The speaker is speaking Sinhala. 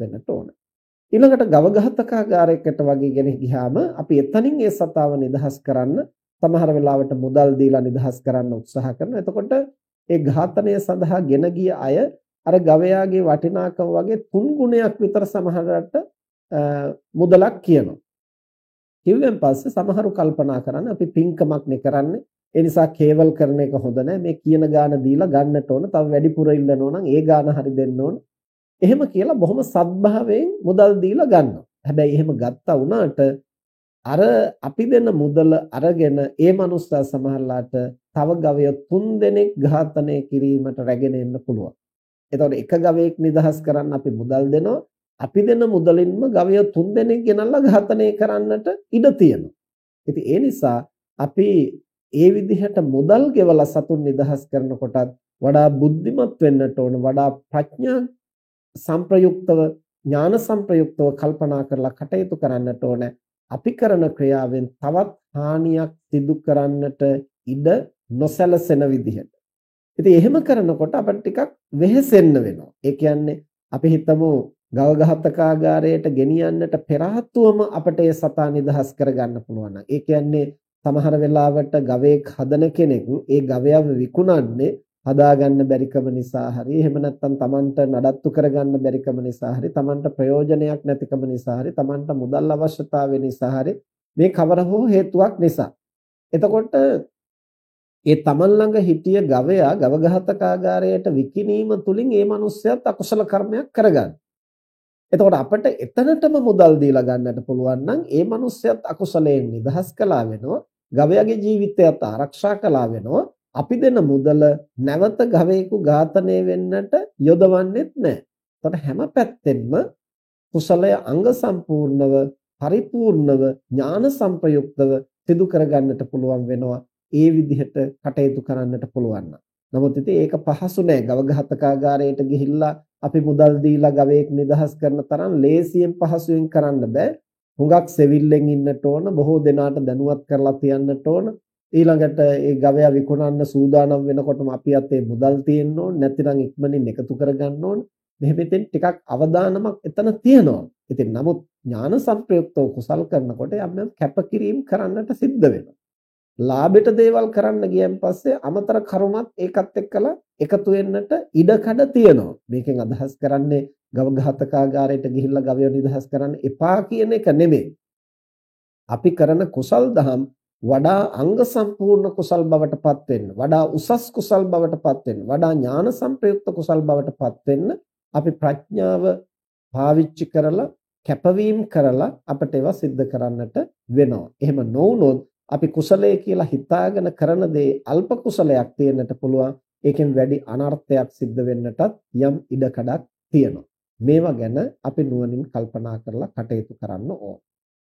වෙන්නට ඕන. ඊළඟට ගවඝාතකාගාරයකට වගේ ගෙන ගියාම අපි එතනින් ඒ සතාව නිදහස් කරන්න සමහර වෙලාවට මුදල් දීලා නිදහස් කරන්න උත්සාහ කරනවා. එතකොට ඒ ඝාතනය සඳහා ගෙන ගිය අය අර ගවයාගේ වටිනාකම වගේ තුන් ගුණයක් විතර සමහරට මුදලක් කියනවා. කිව්වෙන් පස්සේ සමහරු කල්පනා කරන්නේ අපි පින්කමක් නේ කරන්නේ. ඒ නිසා කේවල් කරන එක හොඳ නැහැ. මේ කියන ගාන දීලා ගන්නට ඕන. තව වැඩිපුර ඉල්ලනවා නම් ඒ ගාන හරි දෙන්න ඕන. එහෙම කියලා බොහොම සත්භාවයෙන් මුදල් දීලා ගන්නවා. හැබැයි එහෙම ගත්තා වුණාට අර අපි දෙන මුදල අරගෙන ඒ මනුස්සා සමහරලාට තව ගවය තුන් දෙනෙක් ඝාතනය කිරීමට රැගෙන එන්න පුළුවන්. එතකොට එක ගවයෙක් නිදහස් කරන්න අපි මුදල් දෙනවා. අපි දෙන මුදලින්ම ගවය තුන් දෙනෙක් ගෙනල්ලා ඝාතනය කරන්නට ඉඩ තියෙනවා. ඉතින් ඒ නිසා අපි ඒ විදිහට මුදල් ගෙවලා සතුන් නිදහස් කරනකොටත් වඩා බුද්ධිමත් වෙන්නට ඕන වඩා ප්‍රඥා සංප්‍රයුක්තව ඥාන සංප්‍රයුක්තව කල්පනා කරලා කටයුතු කරන්නට ඕන අපි කරන ක්‍රියාවෙන් තවත් හානියක් සිදු කරන්නට ඉඩ නොසැලසෙන විදිහට. ඉතින් එහෙම කරනකොට අපිට ටිකක් වෙහෙසෙන්න වෙනවා. ඒ කියන්නේ අපි හිතමු ගව ඝාතකාගාරයට ගෙනියන්නට පෙර අපට ඒ සතා නිදහස් කරගන්න පුළුවන්. ඒ කියන්නේ සමහර වෙලාවට ගවයෙක් හදන කෙනෙක් ඒ ගවයව විකුණන්නේ හදාගන්න බැරිකම නිසා හරි එහෙම නැත්නම් Tamanට නඩත්තු කරගන්න බැරිකම නිසා හරි Tamanට ප්‍රයෝජනයක් නැතිකම නිසා හරි Tamanට මුදල් අවශ්‍යතාවය නිසා හරි මේ කවර හෝ හේතුවක් නිසා එතකොට ඒ Taman ළඟ හිටිය ගවයා ගවඝාතකාගාරයට විකිණීම තුලින් ඒ මිනිස්සයාත් අකුසල කර්මයක් කරගන්න. එතකොට අපිට එතනටම මුදල් දීලා ගන්නට පුළුවන් නම් ඒ මිනිස්සයාත් අකුසලයෙන් නිදහස් කළා වෙනවා. ගවයාගේ ජීවිතයත් ආරක්ෂා කළා වෙනවා. අපි දෙන මුදල නැවත ගවයෙකු ඝාතනය වෙන්නට යොදවන්නෙත් නැහැ. එතකොට හැම පැත්තෙන්ම කුසලය අංග සම්පූර්ණව පරිපූර්ණව ඥාන සංප්‍රයුක්තව සිදු කරගන්නට පුළුවන් වෙනවා. ඒ විදිහට කටයුතු කරන්නට පුළුවන් නමුත් ඉතින් ඒක පහසු නෑ. ගව ඝාතකාගාරයට ගිහිල්ලා අපි මුදල් දීලා ගවයෙක් නිදහස් කරන තරම් ලේසියෙන් පහසුවෙන් කරන්න බෑ. හුඟක් සෙවිල්ලෙන් ඉන්නට ඕන, බොහෝ දෙනාට දැනුවත් කරලා තියන්නට ඕන. ඊළඟට ඒ ගවයා විකුණන්න සූදානම් වෙනකොටම අපි අතේ මුදල් තියෙන්න ඕන නැතිනම් ඉක්මනින් එකතු කරගන්න ඕන. මෙහෙම ඉතින් ටිකක් අවදානමක් එතන තියෙනවා. ඉතින් නමුත් ඥාන සංප්‍රයුක්තව කුසල් කරනකොට යම් යම් කැපකිරීම කරන්නට සිද්ධ වෙනවා. ලාභයට දේවල් කරන්න ගියන් පස්සේ අමතර කරුණත් ඒකත් එක්කලා එකතු වෙන්නට ඉඩකඩ තියෙනවා. මේකෙන් අදහස් කරන්නේ ගව ඝාතකාගාරයට ගිහිල්ලා ගවය නිදහස් කරන්න එපා කියන එක නෙමෙයි. අපි කරන කුසල් දහම් වඩා අංග සම්පූර්ණ කුසල් බවට පත් වෙන්න වඩා උසස් කුසල් බවට පත් වෙන්න වඩා ඥාන සම්ප්‍රයුක්ත කුසල් බවට පත් වෙන්න අපි ප්‍රඥාව පාවිච්චි කරලා කැපවීම කරලා අපට ඒවා સિદ્ધ කරන්නට වෙනවා. එහෙම නොවුනොත් අපි කුසලයේ කියලා හිතාගෙන කරන දේ අල්ප කුසලයක් තියෙන්නට පුළුවන්. ඒකෙන් වැඩි අනර්ථයක් සිද්ධ වෙන්නටත් යම් ඉඩකඩක් තියෙනවා. මේවා ගැන අපි නුවණින් කල්පනා කරලා කටයුතු කරන්න ඕන.